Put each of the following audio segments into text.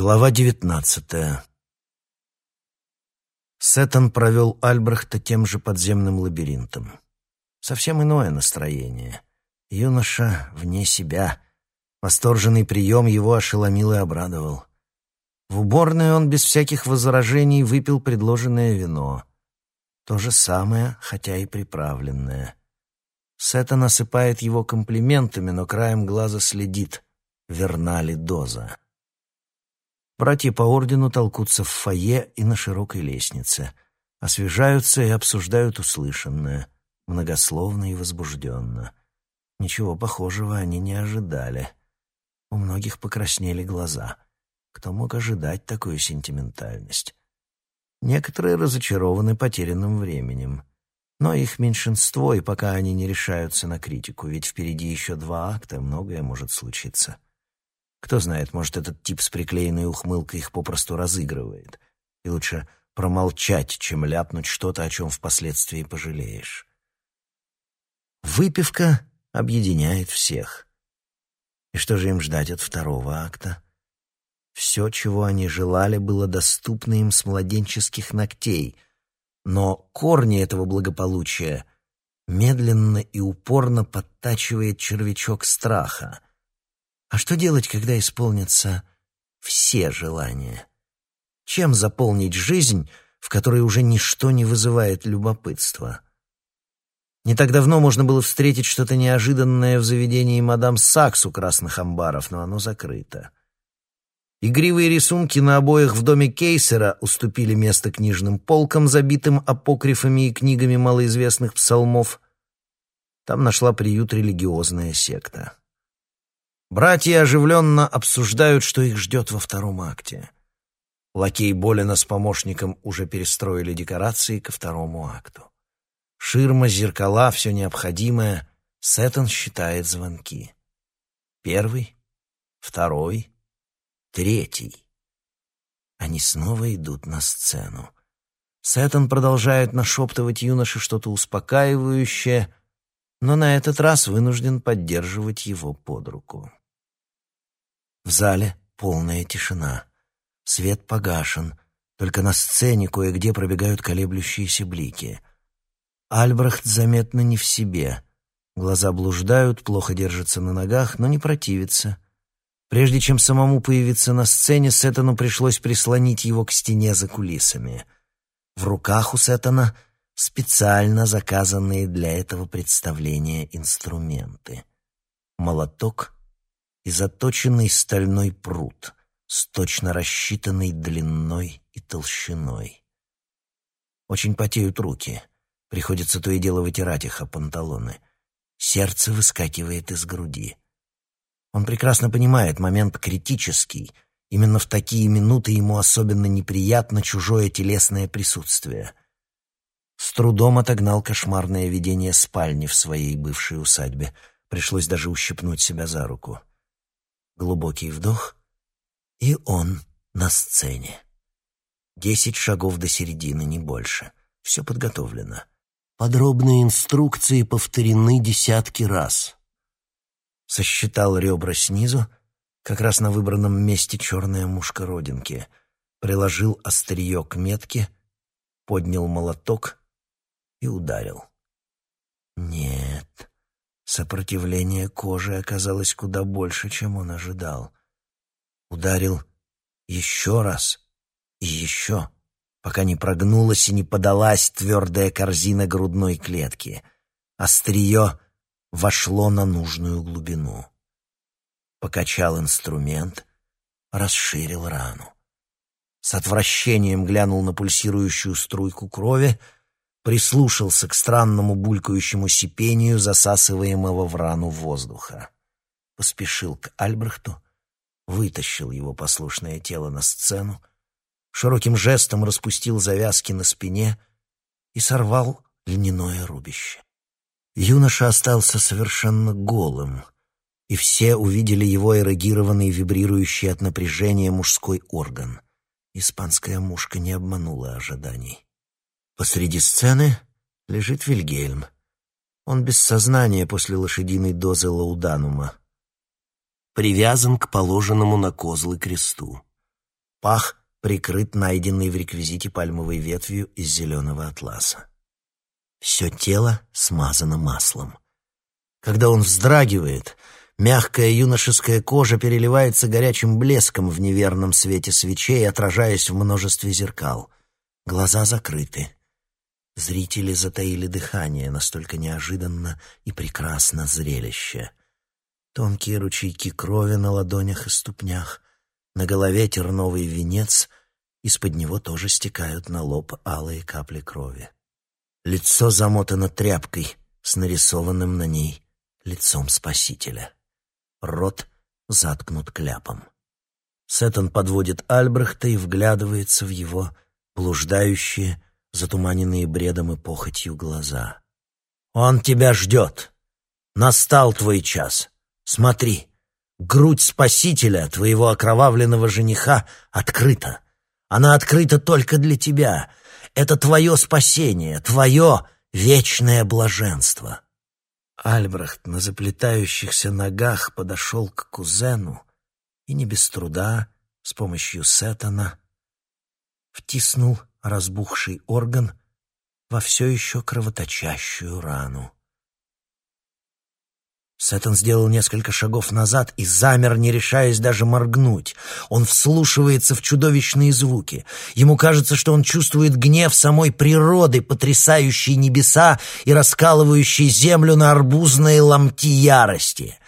Глава девятнадцатая Сеттон провел Альбрехта тем же подземным лабиринтом. Совсем иное настроение. Юноша вне себя. Восторженный прием его ошеломил и обрадовал. В уборной он без всяких возражений выпил предложенное вино. То же самое, хотя и приправленное. Сеттон осыпает его комплиментами, но краем глаза следит, верна ли доза. Братья по ордену толкутся в фойе и на широкой лестнице, освежаются и обсуждают услышанное, многословно и возбужденно. Ничего похожего они не ожидали. У многих покраснели глаза. Кто мог ожидать такую сентиментальность? Некоторые разочарованы потерянным временем. Но их меньшинство, и пока они не решаются на критику, ведь впереди еще два акта, многое может случиться. Кто знает, может, этот тип с приклеенной ухмылкой их попросту разыгрывает. И лучше промолчать, чем ляпнуть что-то, о чем впоследствии пожалеешь. Выпивка объединяет всех. И что же им ждать от второго акта? Все, чего они желали, было доступно им с младенческих ногтей, но корни этого благополучия медленно и упорно подтачивает червячок страха — а что делать, когда исполнятся все желания? Чем заполнить жизнь, в которой уже ничто не вызывает любопытства? Не так давно можно было встретить что-то неожиданное в заведении мадам Сакс у красных амбаров, но оно закрыто. Игривые рисунки на обоях в доме Кейсера уступили место книжным полкам, забитым апокрифами и книгами малоизвестных псалмов. Там нашла приют религиозная секта. Братья оживленно обсуждают, что их ждет во втором акте. Лакей Болина с помощником уже перестроили декорации ко второму акту. Ширма, зеркала, все необходимое. Сеттон считает звонки. Первый, второй, третий. Они снова идут на сцену. Сеттон продолжает нашептывать юноше что-то успокаивающее, но на этот раз вынужден поддерживать его под руку. В зале полная тишина. Свет погашен, только на сцене кое-где пробегают колеблющиеся блики. Альбрехт заметно не в себе. Глаза блуждают, плохо держатся на ногах, но не противится. Прежде чем самому появиться на сцене, Сеттону пришлось прислонить его к стене за кулисами. В руках у Сеттона специально заказанные для этого представления инструменты. Молоток — и заточенный стальной пруд с точно рассчитанной длиной и толщиной. Очень потеют руки. Приходится то и дело вытирать их о панталоны. Сердце выскакивает из груди. Он прекрасно понимает, момент критический. Именно в такие минуты ему особенно неприятно чужое телесное присутствие. С трудом отогнал кошмарное видение спальни в своей бывшей усадьбе. Пришлось даже ущипнуть себя за руку. Глубокий вдох, и он на сцене. Десять шагов до середины, не больше. Все подготовлено. Подробные инструкции повторены десятки раз. Сосчитал ребра снизу, как раз на выбранном месте черная мушка родинки. Приложил острие к метке, поднял молоток и ударил. Нет, Сопротивление кожи оказалось куда больше, чем он ожидал. Ударил еще раз и еще, пока не прогнулась и не подалась твердая корзина грудной клетки. Острие вошло на нужную глубину. Покачал инструмент, расширил рану. С отвращением глянул на пульсирующую струйку крови — прислушался к странному булькающему сипению засасываемого в рану воздуха. Поспешил к Альбрехту, вытащил его послушное тело на сцену, широким жестом распустил завязки на спине и сорвал льняное рубище. Юноша остался совершенно голым, и все увидели его эрогированный, вибрирующий от напряжения мужской орган. Испанская мушка не обманула ожиданий. Посреди сцены лежит Вильгельм. Он без сознания после лошадиной дозы лауданума. Привязан к положенному на козлы кресту. Пах прикрыт найденной в реквизите пальмовой ветвью из зеленого атласа. Все тело смазано маслом. Когда он вздрагивает, мягкая юношеская кожа переливается горячим блеском в неверном свете свечей, отражаясь в множестве зеркал. Глаза закрыты. Зрители затаили дыхание, настолько неожиданно и прекрасно зрелище. Тонкие ручейки крови на ладонях и ступнях, на голове терновый венец, из-под него тоже стекают на лоб алые капли крови. Лицо замотано тряпкой с нарисованным на ней лицом Спасителя. Рот заткнут кляпом. Сеттон подводит Альбрехта и вглядывается в его блуждающие, затуманенные бредом и похотью глаза. «Он тебя ждет! Настал твой час! Смотри, грудь Спасителя, твоего окровавленного жениха, открыта! Она открыта только для тебя! Это твое спасение, твое вечное блаженство!» Альбрехт на заплетающихся ногах подошел к кузену и не без труда, с помощью Сеттона, втиснул разбухший орган во все еще кровоточащую рану. Сеттон сделал несколько шагов назад и замер, не решаясь даже моргнуть. Он вслушивается в чудовищные звуки. Ему кажется, что он чувствует гнев самой природы, потрясающей небеса и раскалывающей землю на арбузные ломти ярости.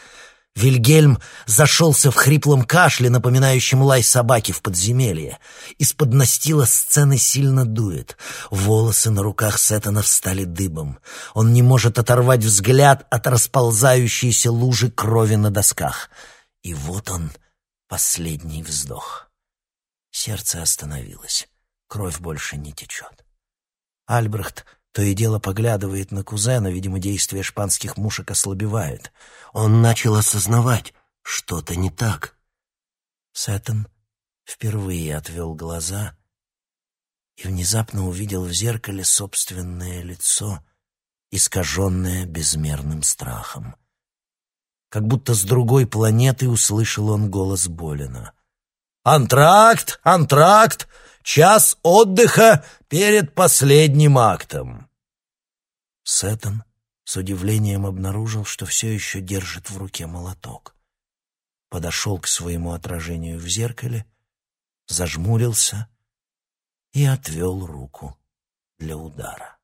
Вильгельм зашелся в хриплом кашле, напоминающем лай собаки в подземелье. Из-под настила сцены сильно дует. Волосы на руках Сеттона встали дыбом. Он не может оторвать взгляд от расползающейся лужи крови на досках. И вот он, последний вздох. Сердце остановилось. Кровь больше не течет. Альбрехт то и дело поглядывает на кузена, видимо, действие шпанских мушек ослабевает. Он начал осознавать, что-то не так. Сеттон впервые отвел глаза и внезапно увидел в зеркале собственное лицо, искаженное безмерным страхом. Как будто с другой планеты услышал он голос Болина. «Антракт! Антракт! Час отдыха перед последним актом!» Сеттон с удивлением обнаружил, что все еще держит в руке молоток. Подошел к своему отражению в зеркале, зажмурился и отвел руку для удара.